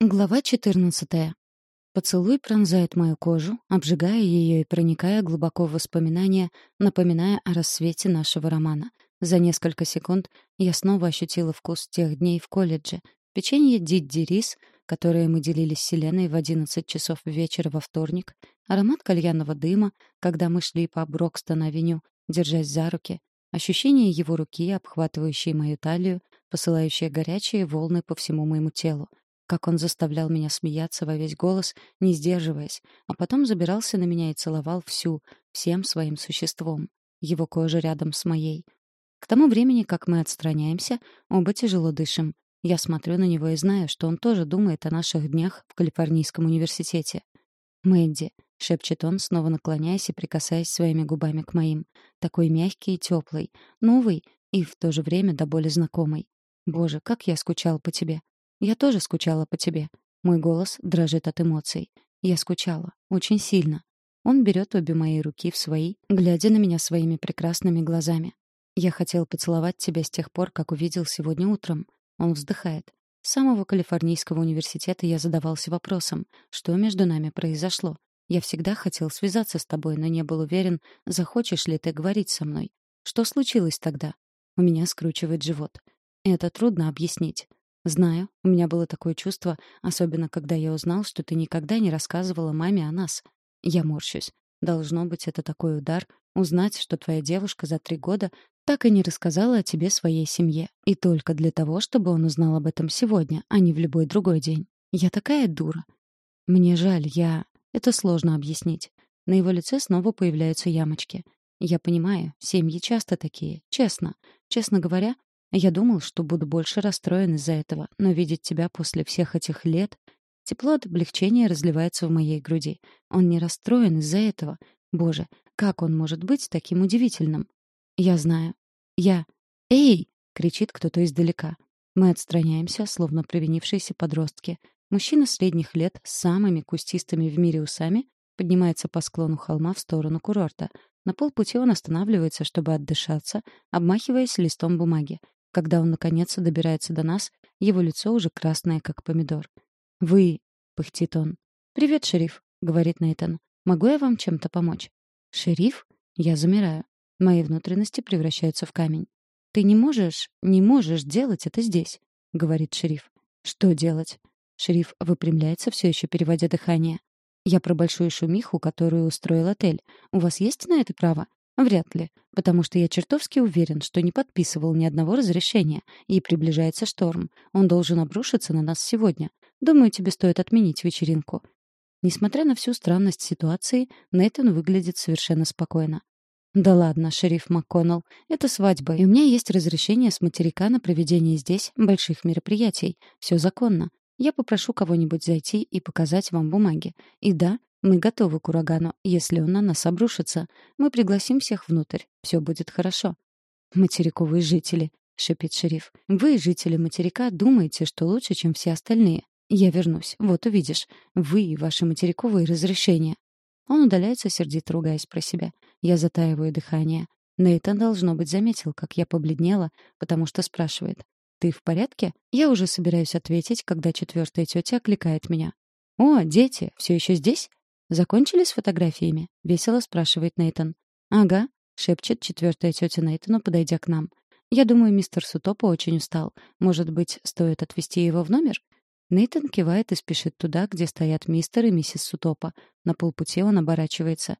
Глава 14. Поцелуй пронзает мою кожу, обжигая ее и проникая глубоко в воспоминания, напоминая о рассвете нашего романа. За несколько секунд я снова ощутила вкус тех дней в колледже. Печенье Дидди Рис, которое мы делили с Селеной в 11 часов вечера во вторник, аромат кальянного дыма, когда мы шли по Брокстон-авеню, держась за руки, ощущение его руки, обхватывающей мою талию, посылающее горячие волны по всему моему телу — как он заставлял меня смеяться во весь голос, не сдерживаясь, а потом забирался на меня и целовал всю, всем своим существом. Его кожа рядом с моей. К тому времени, как мы отстраняемся, оба тяжело дышим. Я смотрю на него и знаю, что он тоже думает о наших днях в Калифорнийском университете. «Мэдди», — шепчет он, снова наклоняясь и прикасаясь своими губами к моим. Такой мягкий и теплый, новый и в то же время до боли знакомый. «Боже, как я скучал по тебе. Я тоже скучала по тебе. Мой голос дрожит от эмоций. Я скучала. Очень сильно. Он берет обе мои руки в свои, глядя на меня своими прекрасными глазами. Я хотел поцеловать тебя с тех пор, как увидел сегодня утром. Он вздыхает. С самого Калифорнийского университета я задавался вопросом, что между нами произошло. Я всегда хотел связаться с тобой, но не был уверен, захочешь ли ты говорить со мной. Что случилось тогда? У меня скручивает живот. Это трудно объяснить. Знаю, у меня было такое чувство, особенно когда я узнал, что ты никогда не рассказывала маме о нас. Я морщусь. Должно быть, это такой удар — узнать, что твоя девушка за три года так и не рассказала о тебе своей семье. И только для того, чтобы он узнал об этом сегодня, а не в любой другой день. Я такая дура. Мне жаль, я... Это сложно объяснить. На его лице снова появляются ямочки. Я понимаю, семьи часто такие, честно. Честно говоря, я думал, что буду больше расстроен из-за этого, но видеть тебя после всех этих лет... Тепло от облегчения разливается в моей груди. Он не расстроен из-за этого. Боже, как он может быть таким удивительным? Я знаю. Я... «Эй!» — кричит кто-то издалека. Мы отстраняемся, словно провинившиеся подростки. Мужчина средних лет с самыми кустистыми в мире усами поднимается по склону холма в сторону курорта. На полпути он останавливается, чтобы отдышаться, обмахиваясь листом бумаги. Когда он, наконец, добирается до нас, его лицо уже красное, как помидор. «Вы...» — пыхтит он. «Привет, шериф», — говорит Нейтан. «Могу я вам чем-то помочь?» «Шериф?» Я замираю. Мои внутренности превращаются в камень. «Ты не можешь, не можешь делать это здесь», — говорит шериф. «Что делать?» Шериф выпрямляется, все еще переводя дыхание. «Я про большую шумиху, которую устроил отель. У вас есть на это право? Вряд ли, потому что я чертовски уверен, что не подписывал ни одного разрешения, и приближается шторм. Он должен обрушиться на нас сегодня. Думаю, тебе стоит отменить вечеринку. Несмотря на всю странность ситуации, Нейтан выглядит совершенно спокойно. «Да ладно, шериф МакКоннелл, это свадьба, и у меня есть разрешение с материка на проведение здесь больших мероприятий. Все законно. Я попрошу кого-нибудь зайти и показать вам бумаги. И да, мы готовы к урагану, если он на нас обрушится. Мы пригласим всех внутрь. Все будет хорошо. Материковые жители, шепчет шериф. Вы, жители материка, думаете, что лучше, чем все остальные. Я вернусь. Вот увидишь. Вы и ваши материковые разрешения. Он удаляется, сердито ругаясь про себя. Я затаиваю дыхание. Нейтан, должно быть, заметил, как я побледнела, потому что спрашивает. «Ты в порядке?» Я уже собираюсь ответить, когда четвертая тетя окликает меня. «О, дети, все еще здесь?» «Закончили с фотографиями?» — весело спрашивает Нейтон. «Ага», — шепчет четвертая тетя Нейтану, подойдя к нам. «Я думаю, мистер Сутопа очень устал. Может быть, стоит отвезти его в номер?» Нейтан кивает и спешит туда, где стоят мистер и миссис Сутопа. На полпути он оборачивается.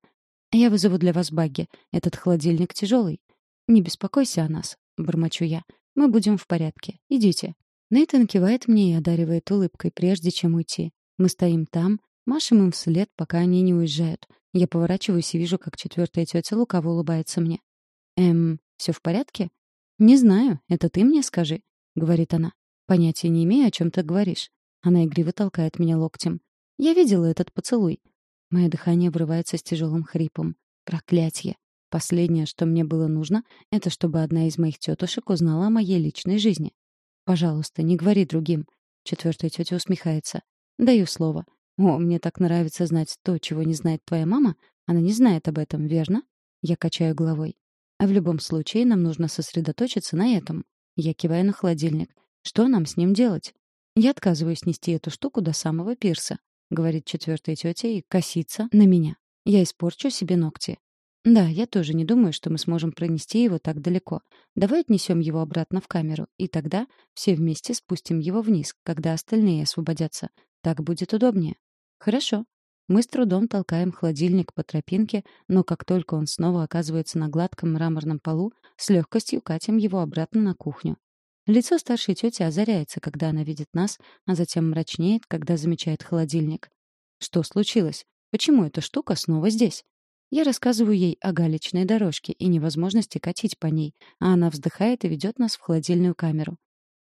«Я вызову для вас багги. Этот холодильник тяжелый». «Не беспокойся о нас», — бормочу я. «Мы будем в порядке. Идите». Нейтан кивает мне и одаривает улыбкой, прежде чем уйти. Мы стоим там, Машем им вслед, пока они не уезжают. Я поворачиваюсь и вижу, как четвертая тетя лукаво улыбается мне. «Эм, все в порядке?» «Не знаю, это ты мне скажи», — говорит она. «Понятия не имею, о чем ты говоришь». Она игриво толкает меня локтем. «Я видела этот поцелуй». Мое дыхание врывается с тяжелым хрипом. Проклятье. Последнее, что мне было нужно, это чтобы одна из моих тетушек узнала о моей личной жизни. «Пожалуйста, не говори другим». Четвертая тетя усмехается. «Даю слово. «О, мне так нравится знать то, чего не знает твоя мама. Она не знает об этом, верно?» Я качаю головой. «А в любом случае нам нужно сосредоточиться на этом». Я киваю на холодильник. «Что нам с ним делать?» «Я отказываюсь нести эту штуку до самого пирса», — говорит четвертая тетя и косится на меня. «Я испорчу себе ногти». «Да, я тоже не думаю, что мы сможем пронести его так далеко. Давай отнесем его обратно в камеру, и тогда все вместе спустим его вниз, когда остальные освободятся. Так будет удобнее». «Хорошо». Мы с трудом толкаем холодильник по тропинке, но как только он снова оказывается на гладком мраморном полу, с легкостью катим его обратно на кухню. Лицо старшей тети озаряется, когда она видит нас, а затем мрачнеет, когда замечает холодильник. Что случилось? Почему эта штука снова здесь? Я рассказываю ей о галечной дорожке и невозможности катить по ней, а она вздыхает и ведет нас в холодильную камеру.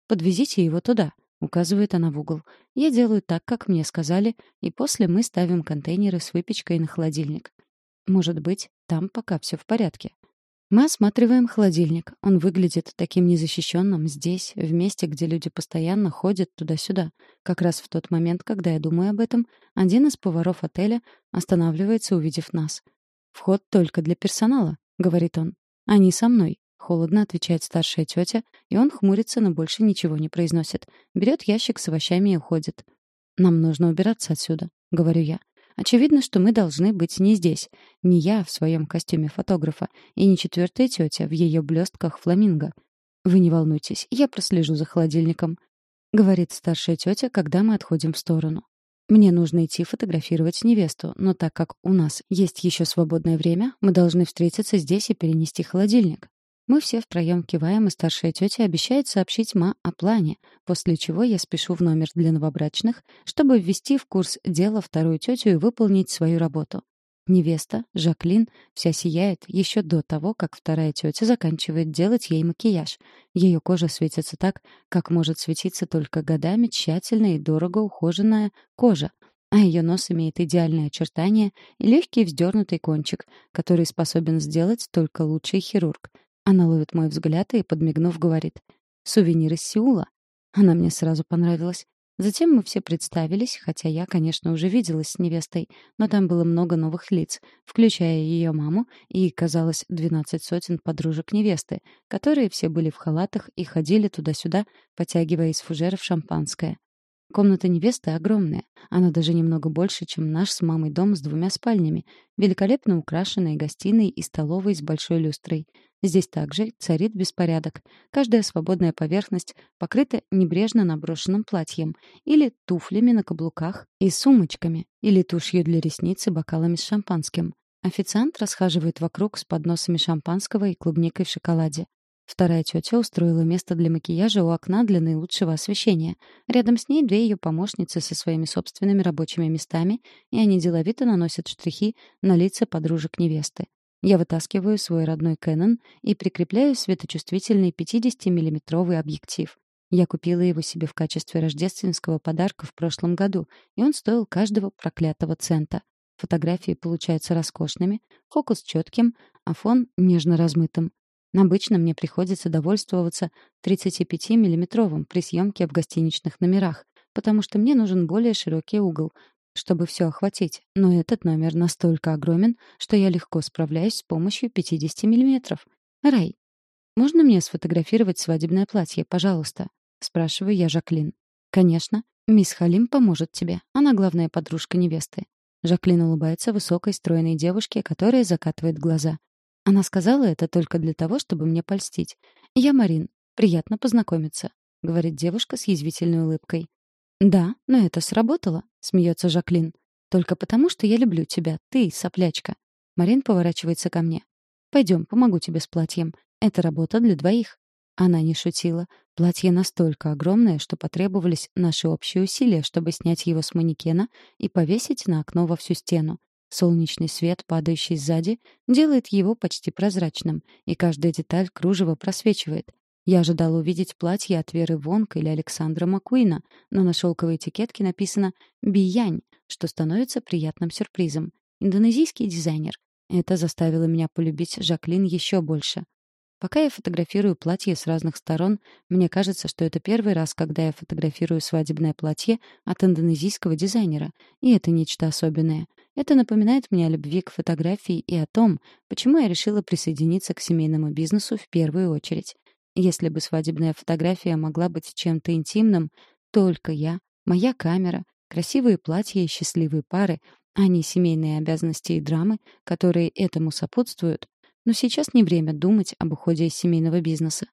«Подвезите его туда», — указывает она в угол. Я делаю так, как мне сказали, и после мы ставим контейнеры с выпечкой на холодильник. Может быть, там пока все в порядке. Мы осматриваем холодильник. Он выглядит таким незащищенным здесь, в месте, где люди постоянно ходят туда-сюда. Как раз в тот момент, когда я думаю об этом, один из поваров отеля останавливается, увидев нас. «Вход только для персонала», — говорит он. «Они со мной», — холодно отвечает старшая тетя, и он хмурится, но больше ничего не произносит. Берет ящик с овощами и уходит. «Нам нужно убираться отсюда», — говорю я. Очевидно, что мы должны быть не здесь. Не я в своем костюме фотографа, и не четвертая тетя в ее блестках фламинго. «Вы не волнуйтесь, я прослежу за холодильником», — говорит старшая тетя, когда мы отходим в сторону. «Мне нужно идти фотографировать невесту, но так как у нас есть еще свободное время, мы должны встретиться здесь и перенести холодильник. Мы все втроем киваем, и старшая тетя обещает сообщить Ма о плане, после чего я спешу в номер для новобрачных, чтобы ввести в курс дела вторую тетю и выполнить свою работу. Невеста, Жаклин, вся сияет еще до того, как вторая тетя заканчивает делать ей макияж. Ее кожа светится так, как может светиться только годами тщательная и дорого ухоженная кожа, а ее нос имеет идеальные очертания и легкий вздернутый кончик, который способен сделать только лучший хирург — она ловит мой взгляд и, подмигнув, говорит. «Сувенир из Сеула». Она мне сразу понравилась. Затем мы все представились, хотя я, конечно, уже виделась с невестой, но там было много новых лиц, включая ее маму и, казалось, двенадцать сотен подружек невесты, которые все были в халатах и ходили туда-сюда, потягивая из фужеров шампанское. Комната невесты огромная. Она даже немного больше, чем наш с мамой дом с двумя спальнями, великолепно украшенной гостиной и столовой с большой люстрой. Здесь также царит беспорядок. Каждая свободная поверхность покрыта небрежно наброшенным платьем или туфлями на каблуках и сумочками, или тушью для ресниц и бокалами с шампанским. Официант расхаживает вокруг с подносами шампанского и клубникой в шоколаде. Вторая тетя устроила место для макияжа у окна для наилучшего освещения. Рядом с ней две ее помощницы со своими собственными рабочими местами, и они деловито наносят штрихи на лица подружек невесты. Я вытаскиваю свой родной Canon и прикрепляю светочувствительный 50-миллиметровый объектив. Я купила его себе в качестве рождественского подарка в прошлом году, и он стоил каждого проклятого цента. Фотографии получаются роскошными, фокус четким, а фон нежно размытым. Обычно мне приходится довольствоваться 35-миллиметровым при съемке в гостиничных номерах, потому что мне нужен более широкий угол, чтобы все охватить. Но этот номер настолько огромен, что я легко справляюсь с помощью 50 миллиметров. Рай, можно мне сфотографировать свадебное платье, пожалуйста? Спрашиваю я Жаклин. Конечно. Мисс Халим поможет тебе. Она главная подружка невесты. Жаклин улыбается высокой, стройной девушке, которая закатывает глаза. Она сказала это только для того, чтобы мне польстить. «Я Марин. Приятно познакомиться», — говорит девушка с язвительной улыбкой. «Да, но это сработало», — смеется Жаклин. «Только потому, что я люблю тебя, ты, соплячка». Марин поворачивается ко мне. «Пойдем, помогу тебе с платьем. Это работа для двоих». Она не шутила. Платье настолько огромное, что потребовались наши общие усилия, чтобы снять его с манекена и повесить на окно во всю стену. Солнечный свет, падающий сзади, делает его почти прозрачным, и каждая деталь кружева просвечивает. Я ожидала увидеть платье от Веры Вонг или Александра Маккуина, но на шелковой этикетке написано «Биянь», что становится приятным сюрпризом. Индонезийский дизайнер. Это заставило меня полюбить Жаклин еще больше. Пока я фотографирую платье с разных сторон, мне кажется, что это первый раз, когда я фотографирую свадебное платье от индонезийского дизайнера, и это нечто особенное — это напоминает мне о любви к фотографии и о том, почему я решила присоединиться к семейному бизнесу в первую очередь. Если бы свадебная фотография могла быть чем-то интимным, Только я, моя камера, красивые платья и счастливые пары, а не семейные обязанности и драмы, которые этому сопутствуют. Но сейчас не время думать об уходе из семейного бизнеса.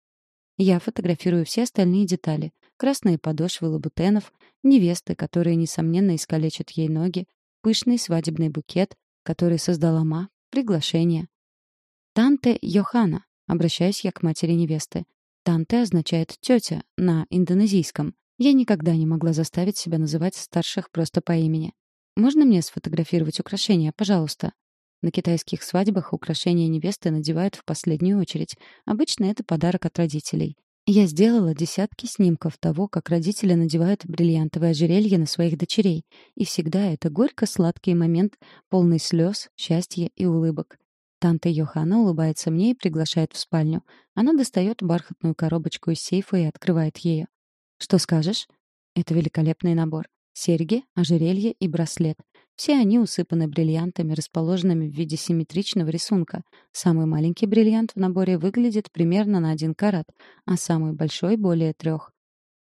Я фотографирую все остальные детали. Красные подошвы лабутенов, невесты, которые, несомненно, искалечат ей ноги, пышный свадебный букет, который создала Ма, приглашение. «Танте Йохана», — обращаюсь я к матери невесты. «Танте» означает «тетя» на индонезийском. Я никогда не могла заставить себя называть старших просто по имени. «Можно мне сфотографировать украшения, пожалуйста?» На китайских свадьбах украшения невесты надевают в последнюю очередь. Обычно это подарок от родителей. Я сделала десятки снимков того, как родители надевают бриллиантовое ожерелье на своих дочерей. И всегда это горько-сладкий момент, полный слез, счастья и улыбок. Танта Йохана улыбается мне и приглашает в спальню. Она достает бархатную коробочку из сейфа и открывает ее. «Что скажешь?» Это великолепный набор. Серьги, ожерелье и браслет. Все они усыпаны бриллиантами, расположенными в виде симметричного рисунка. Самый маленький бриллиант в наборе выглядит примерно на один карат, а самый большой — более трех.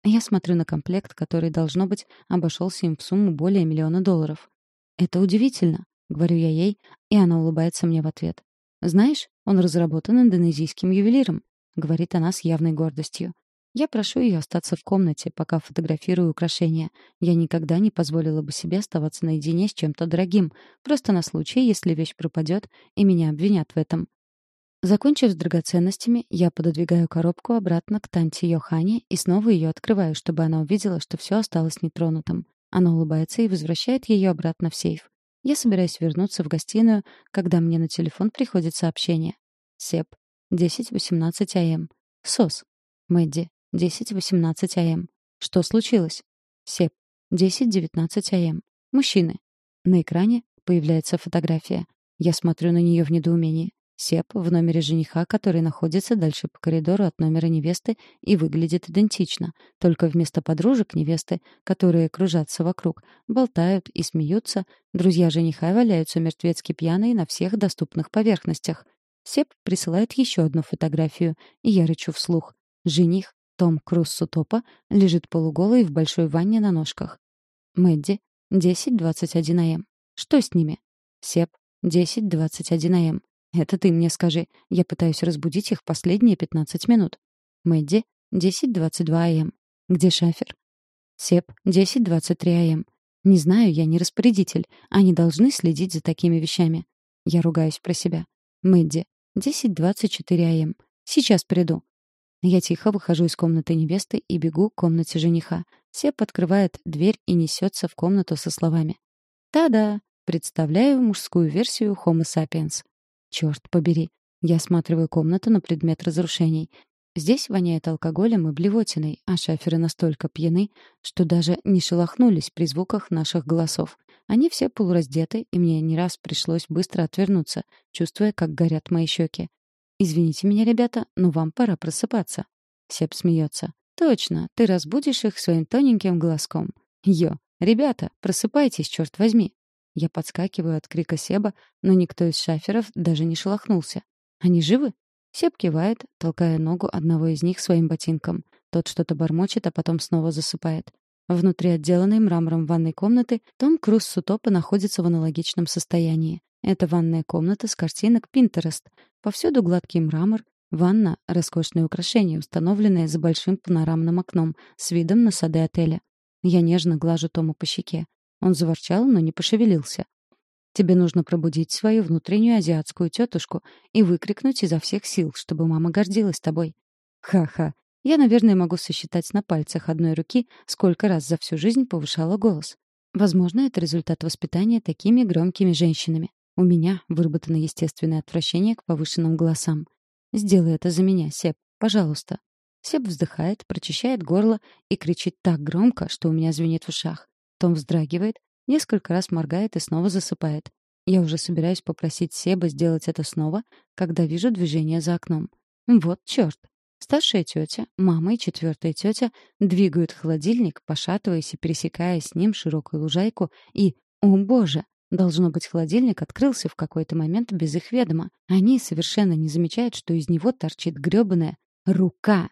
Я смотрю на комплект, который, должно быть, обошелся им в сумму более миллиона долларов. «Это удивительно», — говорю я ей, и она улыбается мне в ответ. «Знаешь, он разработан индонезийским ювелиром», — говорит она с явной гордостью. Я прошу ее остаться в комнате, пока фотографирую украшения. Я никогда не позволила бы себе оставаться наедине с чем-то дорогим, просто на случай, если вещь пропадет, и меня обвинят в этом. Закончив с драгоценностями, я пододвигаю коробку обратно к Танте Йохане и снова ее открываю, чтобы она увидела, что все осталось нетронутым. Она улыбается и возвращает ее обратно в сейф. Я собираюсь вернуться в гостиную, когда мне на телефон приходит сообщение. Сеп. 10.18 АМ. СОС. Мэдди. 10.18 АМ. Что случилось? Сеп. 10.19 АМ. Мужчины. На экране появляется фотография. Я смотрю на нее в недоумении. Сеп в номере жениха, который находится дальше по коридору от номера невесты и выглядит идентично. Только вместо подружек невесты, которые кружатся вокруг, болтают и смеются, друзья жениха валяются мертвецки пьяные на всех доступных поверхностях. Сеп присылает еще одну фотографию, и я рычу вслух. Жених том Круз Сутопа лежит полуголый в большой ванне на ножках. Мэдди, 10.21 АМ. Что с ними? Сеп, 10.21 АМ. Это ты мне скажи. Я пытаюсь разбудить их последние 15 минут. Мэдди, 10.22 АМ. Где шафер? Сеп, 10.23 АМ. Не знаю, я не распорядитель. Они должны следить за такими вещами. Я ругаюсь про себя. Мэдди, 10.24 АМ. Сейчас приду. Я тихо выхожу из комнаты невесты и бегу к комнате жениха. Сеп открывает дверь и несется в комнату со словами. «Та-да! Представляю мужскую версию Homo sapiens». Черт побери. Я осматриваю комнату на предмет разрушений. Здесь воняет алкоголем и блевотиной, а шаферы настолько пьяны, что даже не шелохнулись при звуках наших голосов. Они все полураздеты, и мне не раз пришлось быстро отвернуться, чувствуя, как горят мои щеки. «Извините меня, ребята, но вам пора просыпаться». Сеп смеется. «Точно, ты разбудишь их своим тоненьким голоском. Йо, ребята, просыпайтесь, черт возьми». Я подскакиваю от крика Себа, но никто из шаферов даже не шелохнулся. «Они живы?» Себ кивает, толкая ногу одного из них своим ботинком. Тот что-то бормочет, а потом снова засыпает. Внутри отделанной мрамором ванной комнаты Том Круз Сутопа находится в аналогичном состоянии. Это ванная комната с картинок Pinterest. Повсюду гладкий мрамор, ванна — роскошное украшение, установленное за большим панорамным окном с видом на сады отеля. Я нежно глажу Тому по щеке. Он заворчал, но не пошевелился. Тебе нужно пробудить свою внутреннюю азиатскую тетушку и выкрикнуть изо всех сил, чтобы мама гордилась тобой. Ха-ха. Я, наверное, могу сосчитать на пальцах одной руки, сколько раз за всю жизнь повышала голос. Возможно, это результат воспитания такими громкими женщинами. У меня выработано естественное отвращение к повышенным голосам. Сделай это за меня, Сеп, пожалуйста. Сеп вздыхает, прочищает горло и кричит так громко, что у меня звенит в ушах. Том вздрагивает, несколько раз моргает и снова засыпает. Я уже собираюсь попросить Себа сделать это снова, когда вижу движение за окном. Вот чёрт. Старшая тетя, мама и четвертая тетя двигают холодильник, пошатываясь и пересекая с ним широкую лужайку, и, о боже, Должно быть, холодильник открылся в какой-то момент без их ведома. Они совершенно не замечают, что из него торчит грёбаная рука.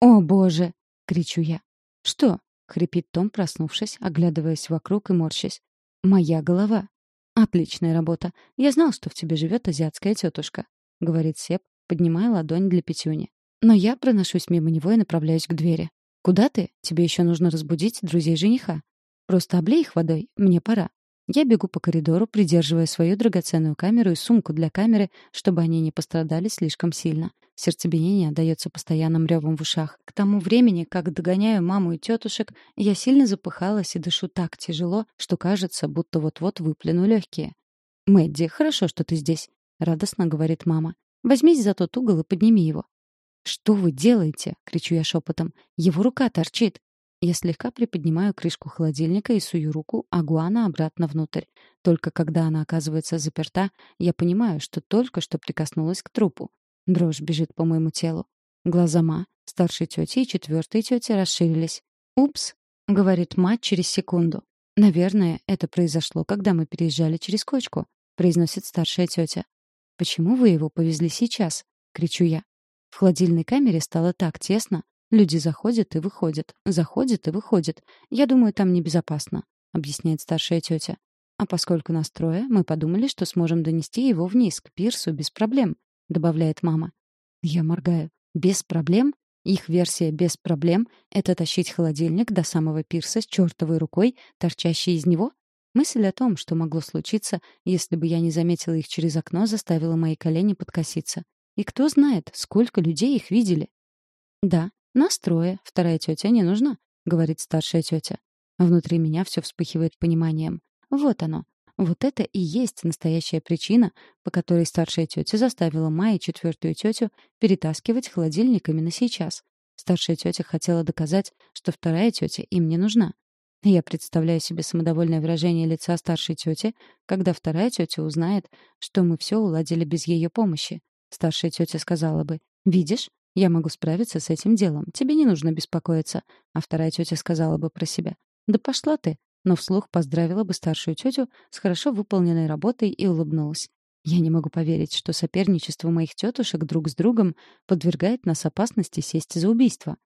«О, боже!» — кричу я. «Что?» хрипит Том, проснувшись, оглядываясь вокруг и морщась. «Моя голова!» «Отличная работа. Я знал, что в тебе живет азиатская тетушка», — говорит Сеп, поднимая ладонь для пятюни. Но я проношусь мимо него и направляюсь к двери. «Куда ты? Тебе еще нужно разбудить друзей жениха. Просто облей их водой. Мне пора». Я бегу по коридору, придерживая свою драгоценную камеру и сумку для камеры, чтобы они не пострадали слишком сильно. Сердцебиение отдаётся постоянным ревом в ушах. К тому времени, как догоняю маму и тетушек, я сильно запыхалась и дышу так тяжело, что кажется, будто вот-вот выплюну легкие. «Мэдди, хорошо, что ты здесь», — радостно говорит мама. «Возьмись за тот угол и подними его». «Что вы делаете?» — кричу я шепотом. «Его рука торчит». Я слегка приподнимаю крышку холодильника и сую руку Агуана обратно внутрь. Только когда она оказывается заперта, я понимаю, что только что прикоснулась к трупу. Дрожь бежит по моему телу. Глаза Ма, старшей тети и четвертой тети расширились. «Упс», — говорит мать через секунду. «Наверное, это произошло, когда мы переезжали через кочку», — произносит старшая тетя. «Почему вы его повезли сейчас?» — кричу я. В холодильной камере стало так тесно, Люди заходят и выходят, заходят и выходят. Я думаю, там небезопасно», — объясняет старшая тетя. «А поскольку нас трое, мы подумали, что сможем донести его вниз, к пирсу, без проблем», — добавляет мама. Я моргаю. «Без проблем?» Их версия «без проблем» — это тащить холодильник до самого пирса с чертовой рукой, торчащей из него? Мысль о том, что могло случиться, если бы я не заметила их через окно, заставила мои колени подкоситься. И кто знает, сколько людей их видели. Да, «Нас трое, вторая тетя не нужна», — говорит старшая тетя. Внутри меня все вспыхивает пониманием. Вот оно. Вот это и есть настоящая причина, по которой старшая тетя заставила Майи четвертую тетю перетаскивать холодильник именно сейчас. Старшая тетя хотела доказать, что вторая тетя им не нужна. Я представляю себе самодовольное выражение лица старшей тети, когда вторая тетя узнает, что мы все уладили без ее помощи. Старшая тетя сказала бы, «Видишь, я могу справиться с этим делом. Тебе не нужно беспокоиться. А вторая тетя сказала бы про себя. Да пошла ты. Но вслух поздравила бы старшую тетю с хорошо выполненной работой и улыбнулась. Я не могу поверить, что соперничество моих тетушек друг с другом подвергает нас опасности сесть за убийство.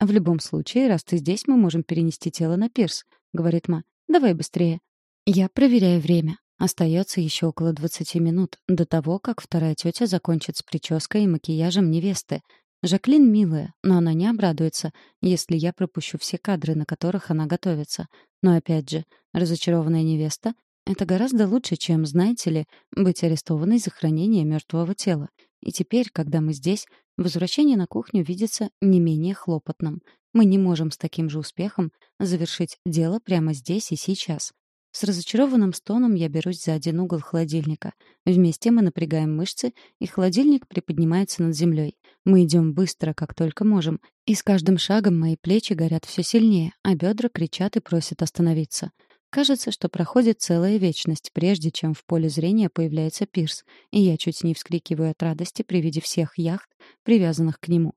«В любом случае, раз ты здесь, мы можем перенести тело на пирс», — говорит Ма. «Давай быстрее». Я проверяю время. Остается еще около 20 минут до того, как вторая тетя закончит с прической и макияжем невесты, Жаклин милая, но она не обрадуется, если я пропущу все кадры, на которых она готовится. Но опять же, разочарованная невеста — это гораздо лучше, чем, знаете ли, быть арестованной за хранение мертвого тела. И теперь, когда мы здесь, возвращение на кухню видится не менее хлопотным. Мы не можем с таким же успехом завершить дело прямо здесь и сейчас. С разочарованным стоном я берусь за один угол холодильника. Вместе мы напрягаем мышцы, и холодильник приподнимается над землей. Мы идем быстро, как только можем, и с каждым шагом мои плечи горят все сильнее, а бедра кричат и просят остановиться. Кажется, что проходит целая вечность, прежде чем в поле зрения появляется пирс, и я чуть не вскрикиваю от радости при виде всех яхт, привязанных к нему.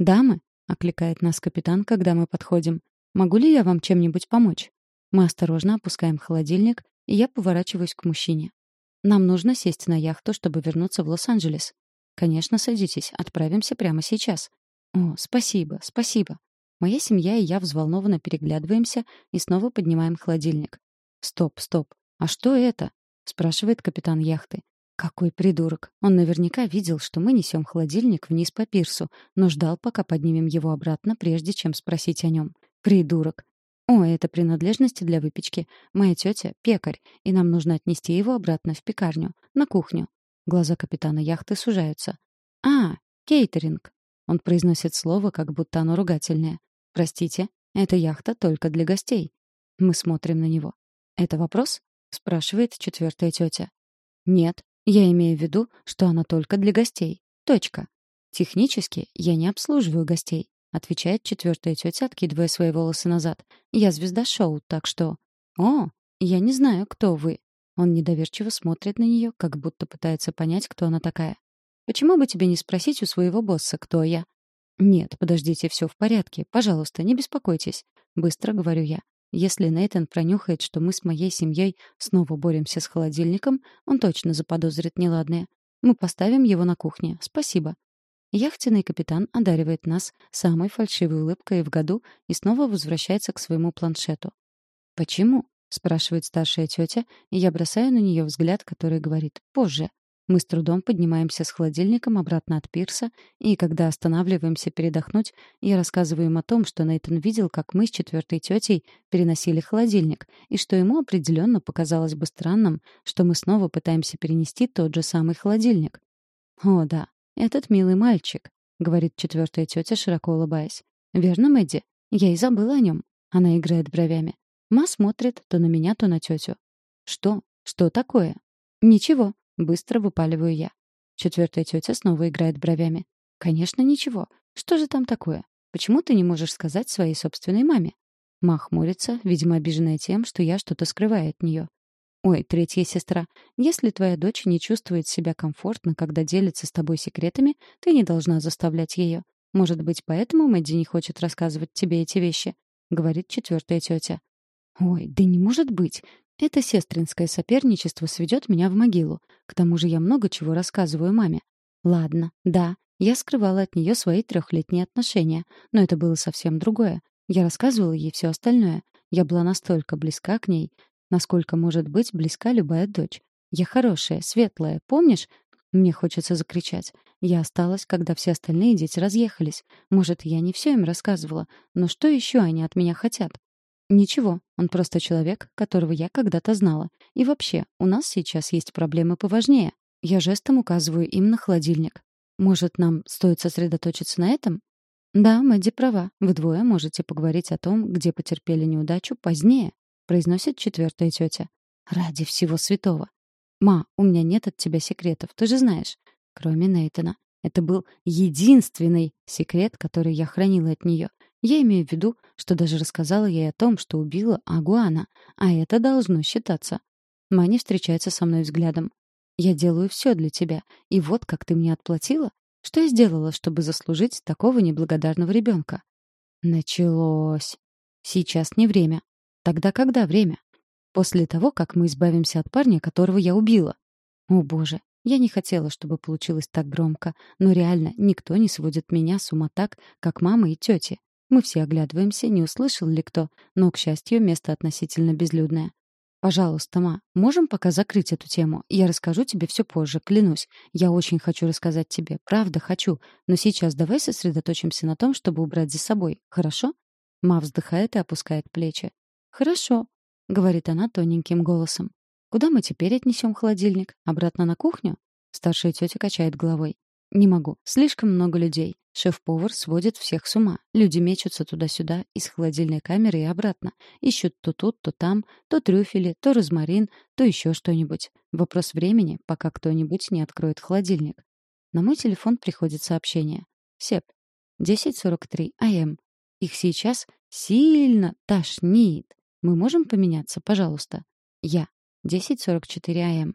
«Дамы», — окликает нас капитан, когда мы подходим, — «могу ли я вам чем-нибудь помочь?» Мы осторожно опускаем холодильник, и я поворачиваюсь к мужчине. Нам нужно сесть на яхту, чтобы вернуться в Лос-Анджелес. Конечно, садитесь, отправимся прямо сейчас. О, спасибо, спасибо. Моя семья и я взволнованно переглядываемся и снова поднимаем холодильник. Стоп, стоп. А что это? спрашивает капитан яхты. Какой придурок. Он наверняка видел, что мы несем холодильник вниз по пирсу, но ждал, пока поднимем его обратно, прежде чем спросить о нем. Придурок. «О, это принадлежности для выпечки. Моя тетя — пекарь, и нам нужно отнести его обратно в пекарню, на кухню». Глаза капитана яхты сужаются. «А, кейтеринг». Он произносит слово, как будто оно ругательное. «Простите, эта яхта только для гостей». Мы смотрим на него. «Это вопрос?» — спрашивает четвертая тетя. «Нет, я имею в виду, что она только для гостей. Точка. Технически я не обслуживаю гостей. Отвечает четвертая тетя, откидывая свои волосы назад. «Я звезда шоу, так что...» «О, я не знаю, кто вы». Он недоверчиво смотрит на нее, как будто пытается понять, кто она такая. «Почему бы тебе не спросить у своего босса, кто я?» «Нет, подождите, все в порядке. Пожалуйста, не беспокойтесь». Быстро говорю я. Если Нейтан пронюхает, что мы с моей семьей снова боремся с холодильником, он точно заподозрит неладное. Мы поставим его на кухне. Спасибо. Яхтенный капитан одаривает нас самой фальшивой улыбкой в году и снова возвращается к своему планшету. «Почему?» — спрашивает старшая тетя, и я бросаю на нее взгляд, который говорит «позже». Мы с трудом поднимаемся с холодильником обратно от пирса, и когда останавливаемся передохнуть, я рассказываю им о том, что Нейтан видел, как мы с четвертой тетей переносили холодильник, и что ему определенно показалось бы странным, что мы снова пытаемся перенести тот же самый холодильник. «О, да, этот милый мальчик», — говорит четвертая тетя, широко улыбаясь. «Верно, Мэдди? Я и забыла о нем». Она играет бровями. Ма смотрит то на меня, то на тетю. «Что? Что такое?» «Ничего», Быстро выпаливаю я. Четвертая тетя снова играет бровями. «Конечно, ничего. Что же там такое? Почему ты не можешь сказать своей собственной маме?» Ма хмурится, видимо, обиженная тем, что я что-то скрываю от нее. «Ой, третья сестра, если твоя дочь не чувствует себя комфортно, когда делится с тобой секретами, ты не должна заставлять ее. Может быть, поэтому Мэдди не хочет рассказывать тебе эти вещи?» — говорит четвертая тетя. «Ой, да не может быть. Это сестринское соперничество сведет меня в могилу. К тому же я много чего рассказываю маме. Ладно, да, я скрывала от нее свои трехлетние отношения, но это было совсем другое. Я рассказывала ей все остальное. Я была настолько близка к ней, насколько может быть близка любая дочь. Я хорошая, светлая, помнишь? Мне хочется закричать. Я осталась, когда все остальные дети разъехались. Может, я не все им рассказывала, но что еще они от меня хотят? Ничего, он просто человек, которого я когда-то знала. И вообще, у нас сейчас есть проблемы поважнее. Я жестом указываю им на холодильник. Может, нам стоит сосредоточиться на этом? Да, Мэдди права. Вы двое можете поговорить о том, где потерпели неудачу позднее, произносит четвертая тетя. Ради всего святого. Ма, у меня нет от тебя секретов, ты же знаешь. Кроме Нейтана. Это был единственный секрет, который я хранила от нее. Я имею в виду, что даже рассказала ей о том, что убила Агуана, а это должно считаться. Мани встречается со мной взглядом. «Я делаю все для тебя, и вот как ты мне отплатила? Что я сделала, чтобы заслужить такого неблагодарного ребенка?» Началось. Сейчас не время. Тогда когда время? После того, как мы избавимся от парня, которого я убила. О, боже, я не хотела, чтобы получилось так громко, но реально никто не сводит меня с ума так, как мама и тети. Мы все оглядываемся, не услышал ли кто, но, к счастью, место относительно безлюдное. «Пожалуйста, ма, можем пока закрыть эту тему? Я расскажу тебе все позже, клянусь. Я очень хочу рассказать тебе, правда хочу. Но сейчас давай сосредоточимся на том, чтобы убрать за собой, хорошо?» Ма вздыхает и опускает плечи. «Хорошо», — говорит она тоненьким голосом. «Куда мы теперь отнесем холодильник? Обратно на кухню?» Старшая тетя качает головой. «Не могу. Слишком много людей. Шеф-повар сводит всех с ума. Люди мечутся туда-сюда, из холодильной камеры и обратно. Ищут то тут, то там, то трюфели, то розмарин, то еще что-нибудь. Вопрос времени, пока кто-нибудь не откроет холодильник. На мой телефон приходит сообщение. Сеп. 10.43 АМ. Их сейчас сильно тошнит. Мы можем поменяться, пожалуйста? Я. 10.44 АМ.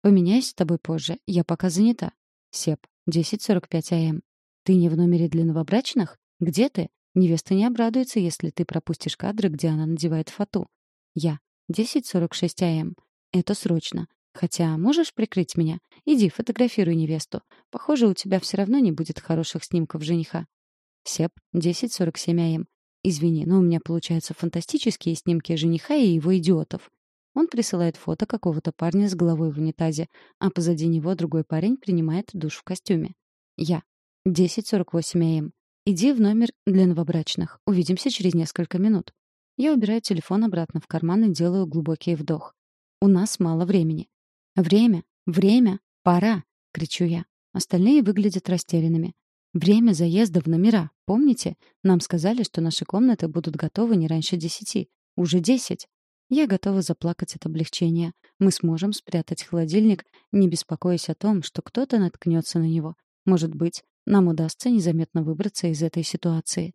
Поменяюсь с тобой позже. Я пока занята. Сеп. 10.45 АМ. «Ты не в номере для новобрачных? Где ты? Невеста не обрадуется, если ты пропустишь кадры, где она надевает фату». «Я. 10.46 АМ. Это срочно. Хотя можешь прикрыть меня? Иди, фотографируй невесту. Похоже, у тебя все равно не будет хороших снимков жениха». Сеп. 10.47 АМ. «Извини, но у меня получаются фантастические снимки жениха и его идиотов». Он присылает фото какого-то парня с головой в унитазе, а позади него другой парень принимает душ в костюме. Я. 10.48 АМ. Иди в номер для новобрачных. Увидимся через несколько минут. Я убираю телефон обратно в карман и делаю глубокий вдох. У нас мало времени. Время, время, пора, кричу я. Остальные выглядят растерянными. Время заезда в номера. Помните? Нам сказали, что наши комнаты будут готовы не раньше десяти. Уже десять. Я готова заплакать от облегчения. Мы сможем спрятать холодильник, не беспокоясь о том, что кто-то наткнется на него. Может быть, нам удастся незаметно выбраться из этой ситуации.